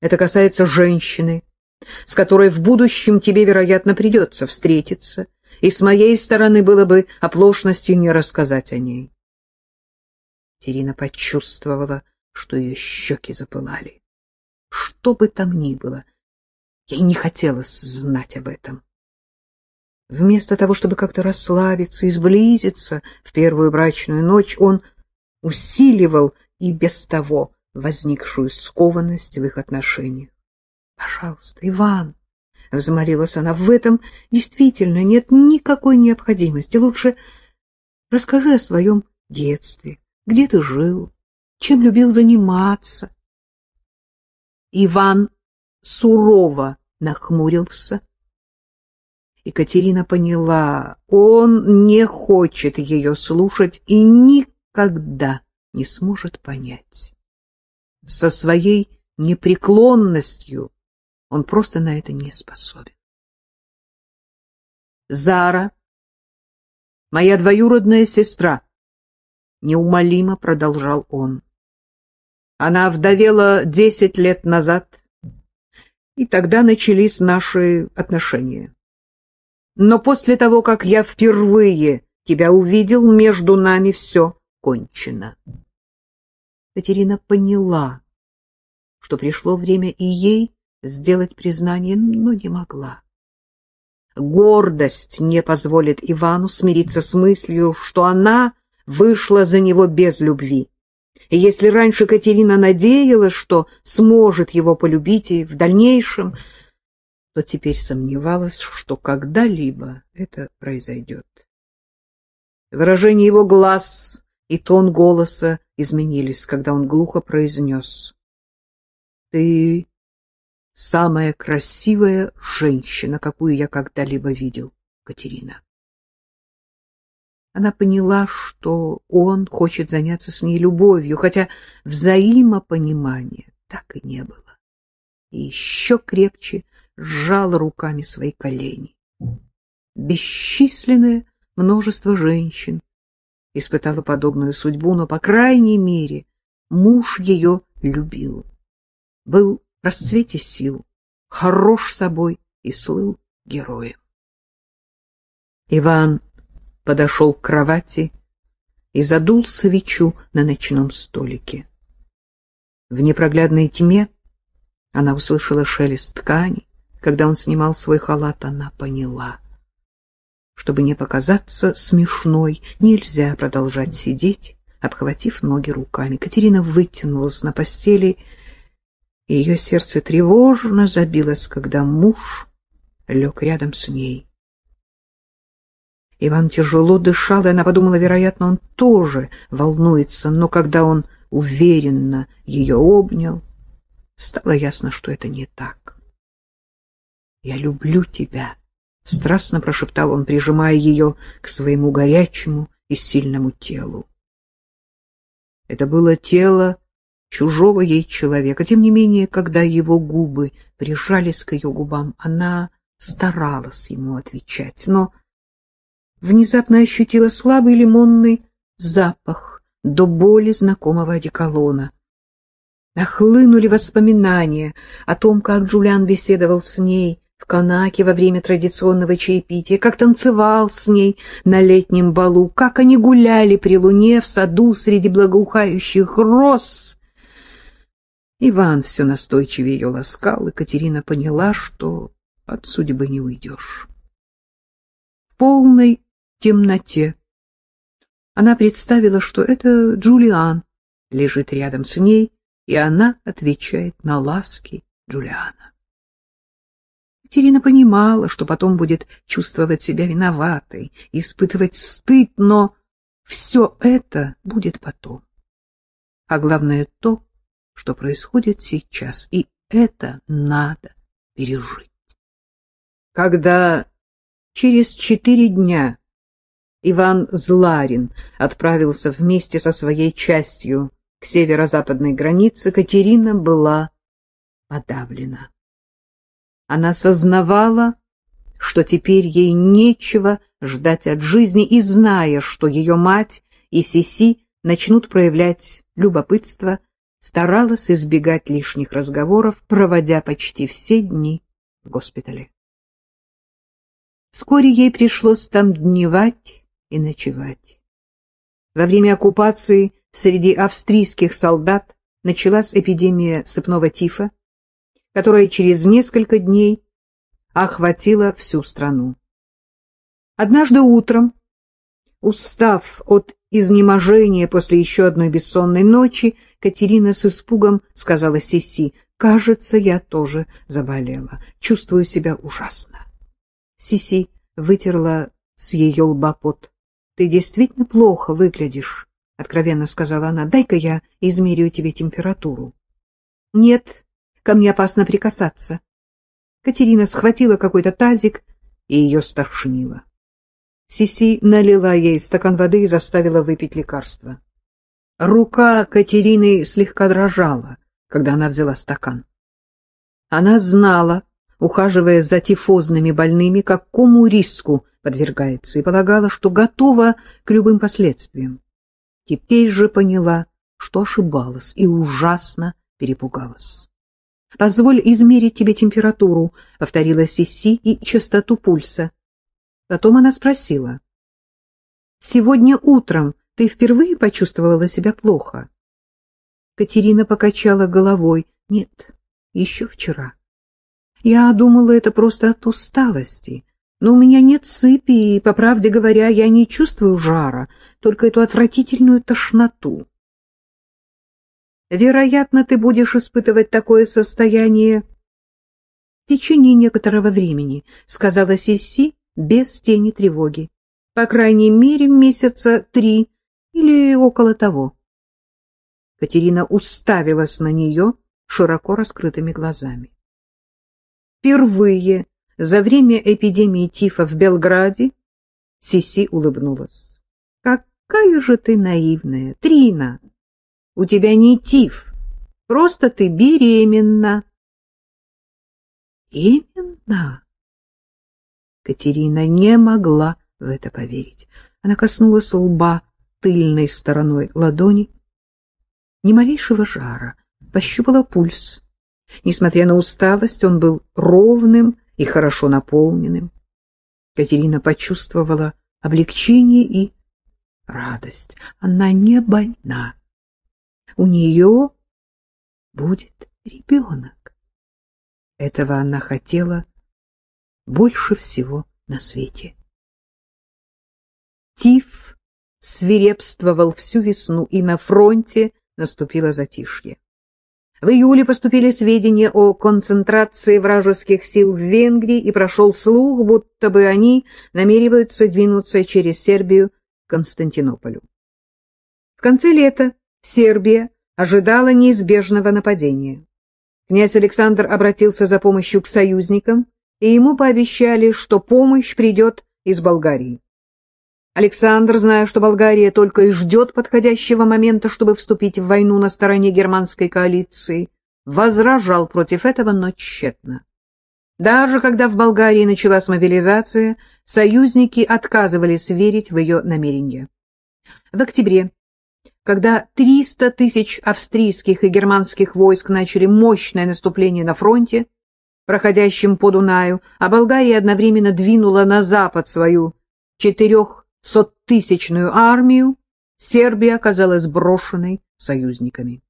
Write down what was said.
Это касается женщины, с которой в будущем тебе, вероятно, придется встретиться, и с моей стороны было бы оплошностью не рассказать о ней. Терина почувствовала, что ее щеки запылали. Что бы там ни было, ей не хотелось знать об этом. Вместо того, чтобы как-то расслабиться и сблизиться в первую брачную ночь, он усиливал и без того возникшую скованность в их отношениях. — Пожалуйста, Иван, — взмолилась она, — в этом действительно нет никакой необходимости. Лучше расскажи о своем детстве, где ты жил, чем любил заниматься. Иван сурово нахмурился. Екатерина поняла, он не хочет ее слушать и никогда не сможет понять. Со своей непреклонностью он просто на это не способен. Зара, моя двоюродная сестра, неумолимо продолжал он. Она вдовела десять лет назад, и тогда начались наши отношения. Но после того, как я впервые тебя увидел, между нами все кончено. Катерина поняла, что пришло время и ей сделать признание, но не могла. Гордость не позволит Ивану смириться с мыслью, что она вышла за него без любви. И если раньше Катерина надеялась, что сможет его полюбить и в дальнейшем, то теперь сомневалась, что когда-либо это произойдет. Выражение его глаз и тон голоса изменились, когда он глухо произнес. — Ты самая красивая женщина, какую я когда-либо видел, Катерина. Она поняла, что он хочет заняться с ней любовью, хотя взаимопонимания так и не было. И еще крепче сжала руками свои колени. Бесчисленное множество женщин испытала подобную судьбу, но, по крайней мере, муж ее любил. Был в расцвете сил, хорош собой и слыл героем. Иван подошел к кровати и задул свечу на ночном столике. В непроглядной тьме она услышала шелест ткани. Когда он снимал свой халат, она поняла. Чтобы не показаться смешной, нельзя продолжать сидеть, обхватив ноги руками. Катерина вытянулась на постели, и ее сердце тревожно забилось, когда муж лег рядом с ней. Иван тяжело дышал, и она подумала, вероятно, он тоже волнуется, но когда он уверенно ее обнял, стало ясно, что это не так. «Я люблю тебя», — страстно прошептал он, прижимая ее к своему горячему и сильному телу. Это было тело чужого ей человека. Тем не менее, когда его губы прижались к ее губам, она старалась ему отвечать, но внезапно ощутила слабый лимонный запах до боли знакомого одеколона. Охлынули воспоминания о том, как Джулиан беседовал с ней в Канаке во время традиционного чаепития, как танцевал с ней на летнем балу, как они гуляли при луне в саду среди благоухающих роз. Иван все настойчивее ее ласкал, и Катерина поняла, что от судьбы не уйдешь. В полной темноте. Она представила, что это Джулиан лежит рядом с ней, и она отвечает на ласки Джулиана. Екатерина понимала, что потом будет чувствовать себя виноватой, испытывать стыд, но все это будет потом. А главное то, что происходит сейчас, и это надо пережить. Когда через четыре дня Иван Зларин отправился вместе со своей частью к северо-западной границе, Катерина была подавлена. Она сознавала, что теперь ей нечего ждать от жизни, и, зная, что ее мать и Сиси начнут проявлять любопытство, старалась избегать лишних разговоров, проводя почти все дни в госпитале. Вскоре ей пришлось там дневать и ночевать. Во время оккупации среди австрийских солдат началась эпидемия сыпного тифа, которая через несколько дней охватила всю страну. Однажды утром, устав от изнеможения после еще одной бессонной ночи, Катерина с испугом сказала Сиси, «Кажется, я тоже заболела. Чувствую себя ужасно». Сиси вытерла с ее лба пот. «Ты действительно плохо выглядишь», — откровенно сказала она. «Дай-ка я измерю тебе температуру». «Нет, ко мне опасно прикасаться». Катерина схватила какой-то тазик, и ее стошнило. Сиси налила ей стакан воды и заставила выпить лекарство. Рука Катерины слегка дрожала, когда она взяла стакан. Она знала, ухаживая за тифозными больными, какому риску подвергается, и полагала, что готова к любым последствиям. Теперь же поняла, что ошибалась и ужасно перепугалась. — Позволь измерить тебе температуру, — повторила Сиси, — и частоту пульса. Потом она спросила. — Сегодня утром ты впервые почувствовала себя плохо? Катерина покачала головой. — Нет, еще вчера. Я думала, это просто от усталости. Но у меня нет сыпи, и, по правде говоря, я не чувствую жара, только эту отвратительную тошноту. Вероятно, ты будешь испытывать такое состояние в течение некоторого времени, — сказала Сиси, без тени тревоги. По крайней мере, месяца три или около того. Катерина уставилась на нее широко раскрытыми глазами. Впервые за время эпидемии тифа в Белграде Сиси улыбнулась. — Какая же ты наивная, Трина! У тебя не тиф, просто ты беременна. — Беременна? Катерина не могла в это поверить. Она коснулась лба тыльной стороной ладони. Ни малейшего жара, пощупала пульс. Несмотря на усталость, он был ровным и хорошо наполненным. Катерина почувствовала облегчение и радость. Она не больна. У нее будет ребенок. Этого она хотела больше всего на свете. Тиф свирепствовал всю весну, и на фронте наступило затишье. В июле поступили сведения о концентрации вражеских сил в Венгрии, и прошел слух, будто бы они намереваются двинуться через Сербию к Константинополю. В конце лета Сербия ожидала неизбежного нападения. Князь Александр обратился за помощью к союзникам, и ему пообещали, что помощь придет из Болгарии. Александр, зная, что Болгария только и ждет подходящего момента, чтобы вступить в войну на стороне германской коалиции, возражал против этого, но тщетно. Даже когда в Болгарии началась мобилизация, союзники отказывались верить в ее намерения. В октябре, когда 300 тысяч австрийских и германских войск начали мощное наступление на фронте, проходящем по Дунаю, а Болгария одновременно двинула на запад свою четырехсоттысячную армию, Сербия оказалась брошенной союзниками.